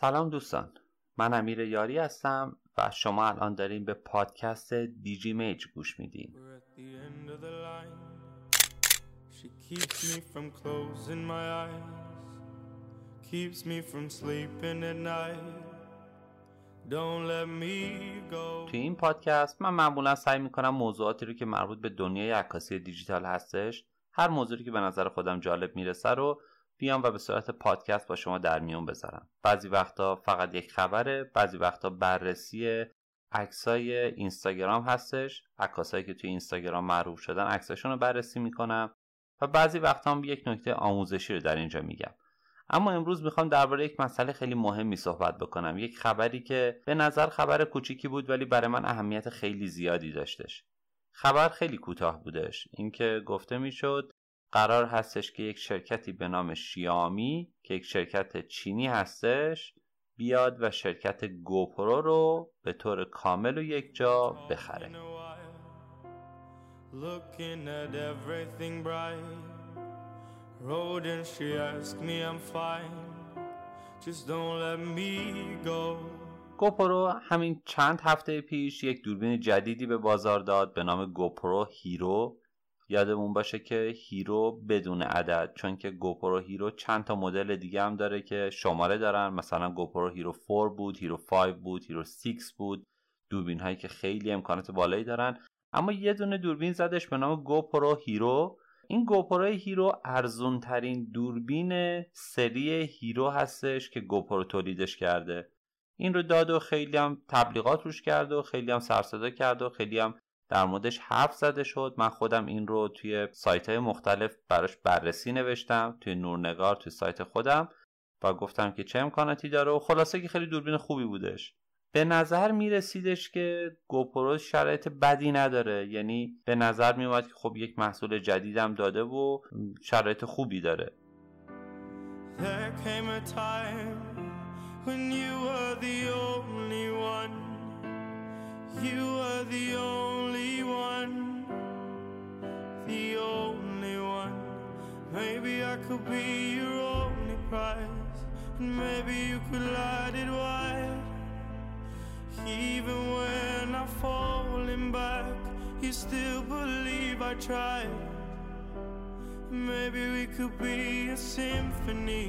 سلام دوستان. من امیر یاری هستم و شما الان داریم به پادکست دیجی میج گوش میدین. توی این پادکست من معمولا سعی می‌کنم موضوعاتی رو که مربوط به دنیای عکاسی دیجیتال هستش هر موضوعی که به نظر خودم جالب می‌رسه رو بیام و به صورت پادکست با شما در میون بذارم. بعضی وقتا فقط یک خبره بعضی وقتا بررسی عکسای اینستاگرام هستش. عکاسایی که توی اینستاگرام معروف شدن عکساشون رو بررسی می‌کنم و بعضی وقتا هم یک نکته آموزشی رو در اینجا میگم. اما امروز می‌خوام درباره یک مسئله خیلی مهمی صحبت بکنم. یک خبری که به نظر خبر کوچیکی بود ولی برای من اهمیت خیلی زیادی داشتش. خبر خیلی کوتاه بودش. اینکه گفته می‌شد قرار هستش که یک شرکتی به نام شیامی که یک شرکت چینی هستش بیاد و شرکت گوپرو رو به طور کامل و یک جا بخره looking at everything bright. Road and she asked me I'm fine. Just don't let me go. گوپرو همین چند هفته پیش یک دوربین جدیدی به بازار داد به نام گوپرو هیرو یادمون باشه که Hero بدون عدد چون که GoPro Hero چند تا مدل دیگه هم داره که شماره دارن. مثلا GoPro Hero 4 بود Hero 5 بود Hero 6 بود. دوربین هایی که خیلی امکانات بالایی دارن. اما یه دونه دوربین زدش به نام GoPro Hero. این GoPro Hero ارزون ترین دوربین سری Hero هستش که GoPro تولیدش کرده. این رو داد و خیلی هم تبلیغات روش کرد و خیلی هم سرصدا کرد و خیلی هم در موردش حرف زده شد. من خودم این رو توی سایت های مختلف براش بررسی نوشتم توی نورنگار توی سایت خودم و گفتم که چه امکاناتی داره و خلاصه که خیلی دوربین خوبی بودش. به نظر می رسیدش که گوپرو شرایط بدی نداره. یعنی به نظر می که خب یک محصول جدیدم داده و شرایط خوبی داره. You could be your only prize. And maybe you could light it wide. Even when I'm falling back, you still believe I tried. Maybe we could be a symphony,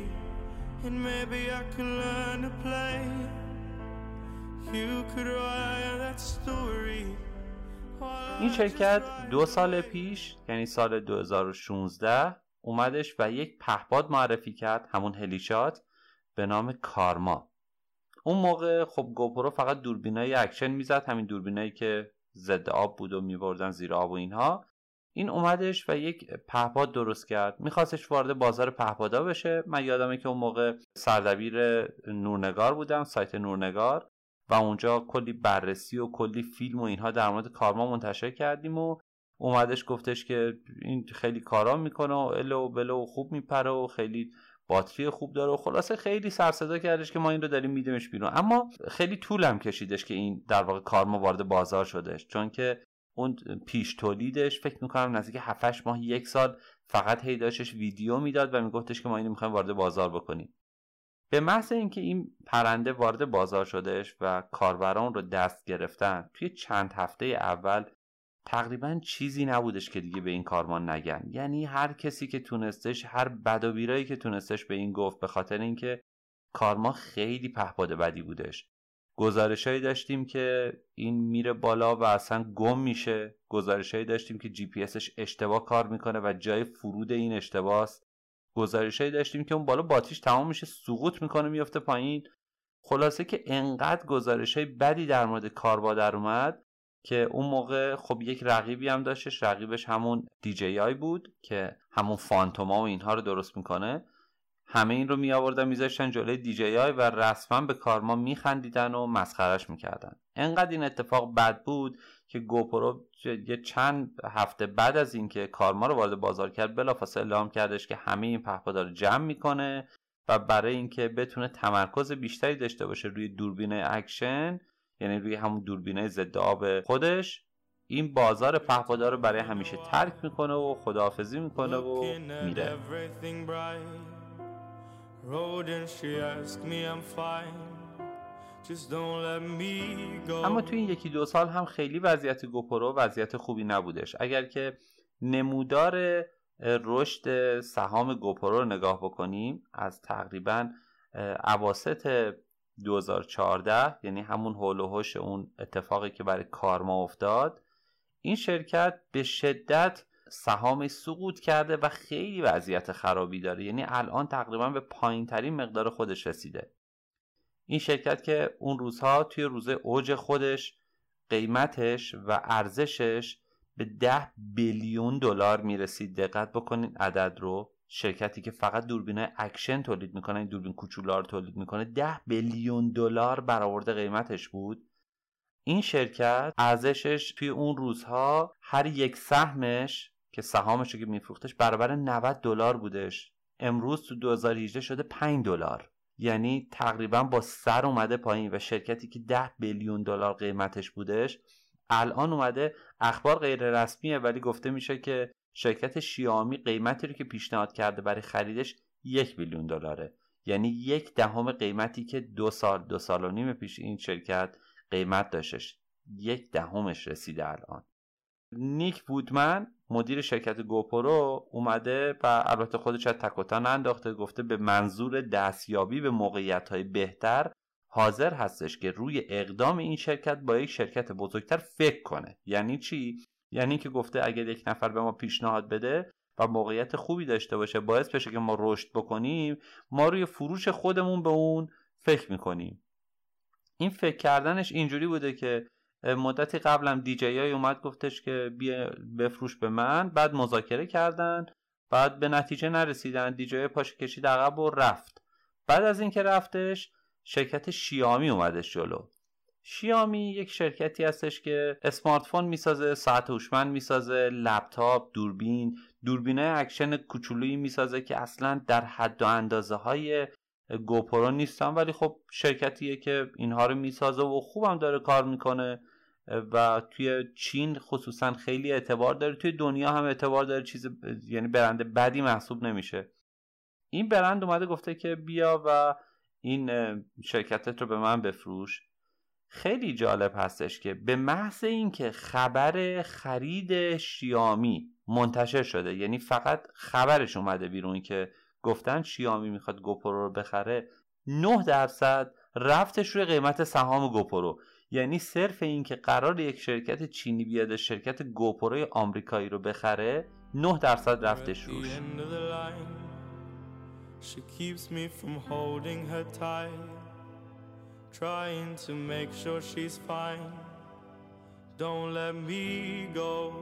and maybe I could learn to play. You could write that story. while I این just شرکت write دو سال پیش یعنی سال 2016 اومدش و یک پهپاد معرفی کرد همون هلیشات به نام Karma. اون موقع خب GoPro فقط دوربینای اکشن می‌زد همین دوربینایی که ضد آب بود و میبردن زیر آب و اینها. این اومدش و یک پهپاد درست کرد. میخواستش وارد بازار پهپادا بشه. من یادمه که اون موقع سردبیر نورنگار بودم سایت نورنگار. و اونجا کلی بررسی و کلی فیلم و اینها در مورد کارما منتشر کردیم و اومدش گفتش که این خیلی کارا می‌کنه و ال و بل و خوب میپره و خیلی باتری خوب داره و خلاصه خیلی سرصدا کردش که ما این رو داریم میدیمش بیرون. اما خیلی طولم کشیدش که این در واقع کارما وارد بازار شدش. چون که اون پیش تولیدش فکر می‌کنم نزدیک 7 ماه یک سال فقط هی داشتش ویدیو می‌داد و میگفتش که ما اینو می‌خوایم وارد بازار بکنیم. به محض اینکه این پرنده وارد بازار شدش و کاربران رو دست گرفتن توی چند هفته اول تقریبا چیزی نبودش که دیگه به این کارمان نگن. یعنی هر کسی که تونستش هر بد و که تونستش به این گفت به خاطر اینکه کارما خیلی پهپاد بدی بودش. گزارشهایی داشتیم که این میره بالا و اصلا گم میشه. گزارشهایی داشتیم که جی پی اسش اشتباه کار می‌کنه و جای فرود این اشتباهست گزارشهایی داشتیم که اون بالا باتریش تمام میشه سقوط می‌کنه میفته پایین. خلاصه که انقدر گزارش های بدی در مورد Karma در اومد که اون موقع خب یک رقیبی هم داشتش رقیبش همون DJI بود که همون Phantom ا و اینها رو درست می‌کنه. همه این رو می آوردن میذاشتن جلوی DJI و رسما به Karma میخندیدن و مسخرش می‌کردن. انقدر این اتفاق بد بود که GoPro یه چند هفته بعد از اینکه Karma رو وارد بازار کرد بلافاصله اعلام کردش که همه این پهپادا رو جمع می‌کنه و برای اینکه بتونه تمرکز بیشتری داشته باشه روی دوربین اکشن یعنی روی همون دوربینه ضد آب خودش. این بازار پهپادا رو برای همیشه ترک می‌کنه و خداحافظی می‌کنه و میره. اما تو این یکی دو سال هم خیلی وضعیت GoPro وضعیت خوبی نبودش. اگر که نمودار رشد سهام گوپرو رو نگاه بکنیم از تقریبا اواسط 2014 یعنی همون هول و هوش اون اتفاقی که برای کارما افتاد این شرکت به شدت سهامش سقوط کرده و خیلی وضعیت خرابی داره. یعنی الان تقریبا به پایین ترین مقدار خودش رسیده. این شرکت که اون روزها توی روزه اوج خودش قیمتش و ارزشش به ده billion دلار می‌رسید. دقت بکنین عدد رو. شرکتی که فقط دوربینای اکشن تولید می‌کنه این دوربین کوچولا رو تولید می‌کنه ده billion دلار برآورده قیمتش بود. این شرکت ارزشش توی اون روزها هر یک سهمش که سهامش رو که میفروختش برابر 90 دلار بودش. امروز تو 2018 شده 5 دلار. یعنی تقریبا با سر اومده پایین و شرکتی که 10 billion دلار قیمتش بودش الان اومده اخبار غیر رسمیه ولی گفته میشه که شرکت شیائومی قیمتی رو که پیشنهاد کرده برای خریدش یک بیلیون دلاره. یعنی یک دهم قیمتی که دو سال دو سال و نیم پیش این شرکت قیمت داشتش. یک دهمش رسیده الان. نیک بودمن مدیر شرکت گوپرو اومده و البته خودش از تکوتان انداخته گفته به منظور دستیابی به موقعیت های بهتر حاضر هستش که روی اقدام این شرکت با یک شرکت بزرگتر فکر کنه. یعنی چی؟ یعنی که گفته اگر یک نفر به ما پیشنهاد بده و موقعیت خوبی داشته باشه باعث بشه که ما رشد بکنیم ما روی فروش خودمون به اون فکر می‌کنیم. این فکر کردنش اینجوری بوده که مدتی قبلم دیجی های اومد گفتش که بیا بفروش به من. بعد مذاکره کردن. بعد به نتیجه نرسیدن. دیجی پاش کشید عقب و رفت. بعد از اینکه رفتش شرکت شیامی اومدش جلو. شیامی یک شرکتی هستش که smartphone می‌سازه ساعت هوشمند می‌سازه لپتاپ دوربین. دوربینای اکشن کوچولویی می‌سازه که اصلا در حد و اندازه های GoPro نیستن ولی خب شرکتیه که اینها رو می‌سازه و خوبم داره کار می‌کنه. و توی چین خصوصا خیلی اعتبار داره. توی دنیا هم اعتبار داره چیز یعنی برند بدی محسوب نمیشه. این برند اومده گفته که بیا و این شرکتت رو به من بفروش. خیلی جالب هستش که به محض اینکه خبر خرید شیامی منتشر شده یعنی فقط خبرش اومده بیرون که گفتن شیامی می‌خواد گوپرو رو بخره 9 درصد رفتش روی قیمت سهام گوپرو. یعنی صرف این که قرار یک شرکت چینی بیاد شرکت گوپروی آمریکایی رو بخره 9 درصد رفتش روش. Trying to make sure she's fine Don't let me go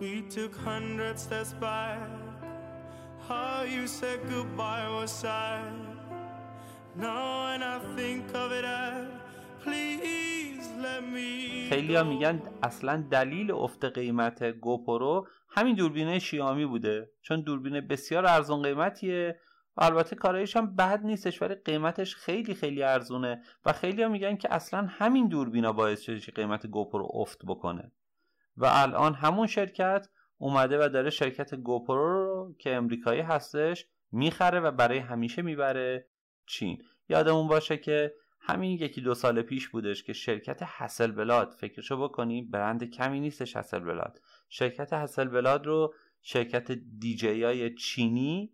We took hundred steps back How you said goodbye was sad Now when I think of it all Please let me خیلی ها میگن اصلا دلیل افت قیمت GoPro همین دوربینه شیامی بوده چون دوربینه بسیار ارزون قیمتیه البته کارایش هم بد نیستش ولی قیمتش خیلی خیلی ارزونه و خیلی ها میگن که اصلا همین دوربینا باعث شده که قیمت GoPro افت بکنه. و الان همون شرکت اومده و داره شرکت GoPro رو که امریکایی هستش می‌خره و برای همیشه می‌بره چین. یادمون باشه که همین یکی دو سال پیش بودش که شرکت حسل بلاد فکرشو بکنیم برند کمی نیستش حسل بلاد شرکت حسل بلاد رو شرکت دیجی های چینی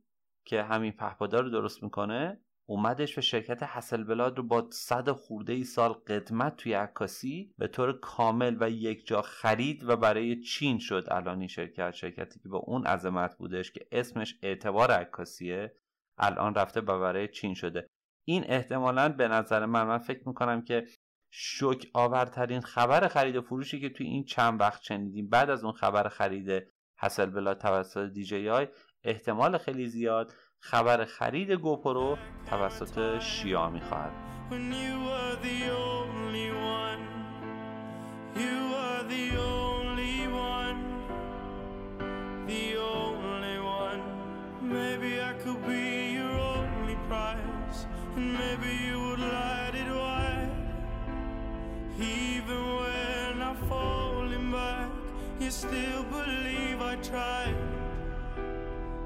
که همین پهپادار رو درست می‌کنه اومدش و شرکت حسل بلاد رو با صد خورده ای سال قدمت توی عکاسی به طور کامل و یک جا خرید و برای چین شد الان این شرکت شرکتی که با اون عظمت بودش که اسمش اعتبار عکاسیه الان رفته و برای چین شده. این احتمالا به نظر من من فکر می‌کنم که شک آورترین خبر خرید و فروشی که توی این چند وقت شنیدیم بعد از اون خبر خرید حسل بلا توسط دیجی آی. احتمال خیلی زیاد خبر خرید گوپرو توسط شیائومی خواهد. You still believe I tried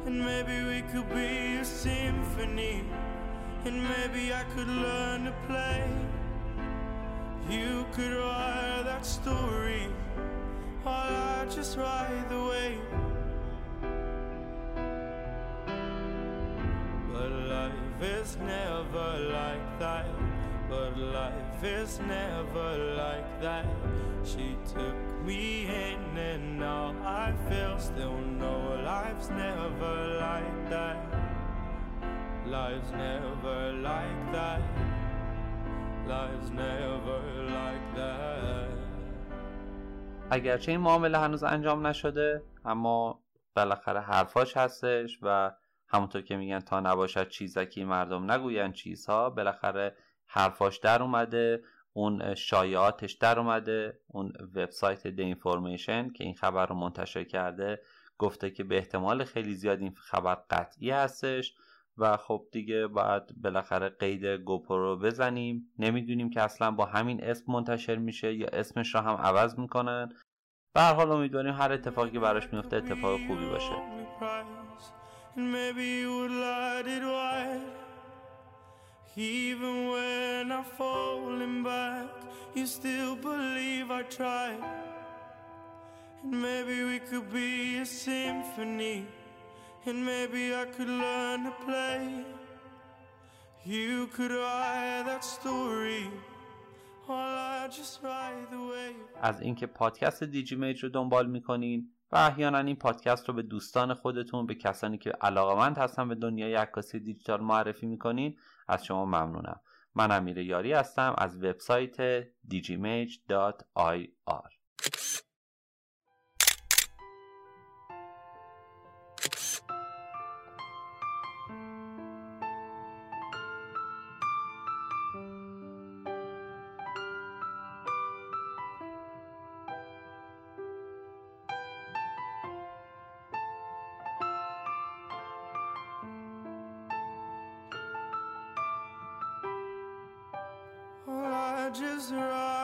And maybe we could be a symphony. And maybe I could learn to play. You could write that story. While I just ride the wave. But life is never like that. But life is never like that. She took me in, and now I feel still know life's never like that. Life's never like that. Life's never like that. اگرچه این معامله هنوز انجام نشده اما بالاخره حرفاش هستش و همونطور که میگن تا نباشد چیزکی مردم نگوین چیزها بالاخره حرفاش در اومده اون شایعاتش در اومده اون وبسایت دی اینفورمیشن که این خبر رو منتشر کرده گفته که به احتمال خیلی زیاد این خبر قطعی هستش و خب دیگه باید بالاخره قید گوپرو رو بزنیم. نمی‌دونیم که اصلا با همین اسم منتشر میشه یا اسمش رو هم عوض می‌کنن. به هر حال امیدواریم هر اتفاقی براش میفته اتفاق خوبی باشه. Even when I'm falling back, you still believe I tried. And maybe we could be a symphony, and maybe I could learn to play. You could write that story. از اینکه پادکست دیجی میج رو دنبال می‌کنین و احیانا این پادکست رو به دوستان خودتون به کسانی که علاقمند هستن به دنیای عکاسی دیجیتال معرفی می‌کنین از شما ممنونم. من امیر یاری هستم از وبسایت digimage.ir just right.